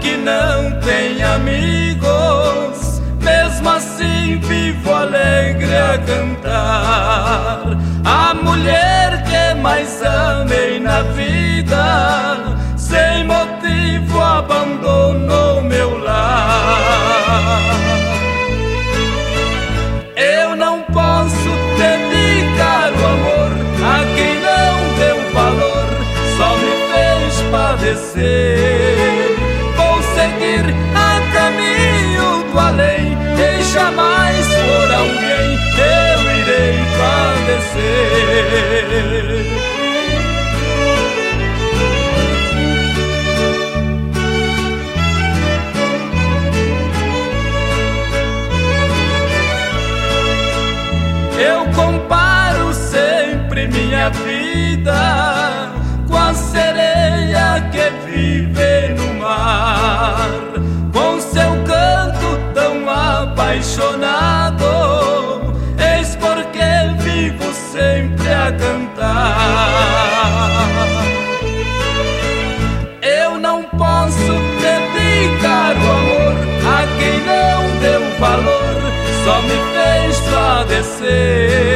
que não tem amigos, mesmo assim vivo alegre a cantar. A mulher que é mais vida com a sereia que vive no mar, com seu canto tão apaixonado. Eis porque vivo sempre a cantar. Eu não posso dedicar o amor a quem não deu valor, só me fez padecer.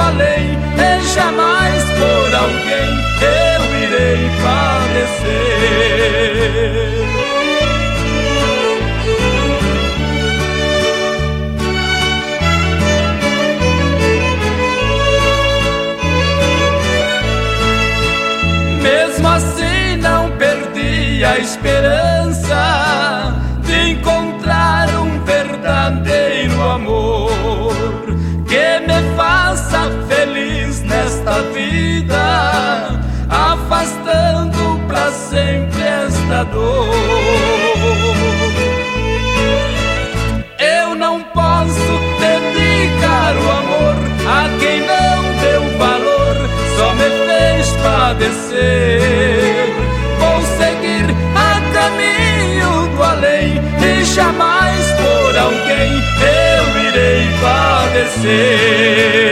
Além e jamais por alguém eu irei padecer. Mesmo assim não perdi a esperança vida, afastando para sempre esta dor. Eu não posso dedicar o amor a quem não deu valor, só me fez padecer. Vou seguir a caminho do além e jamais por alguém eu irei padecer.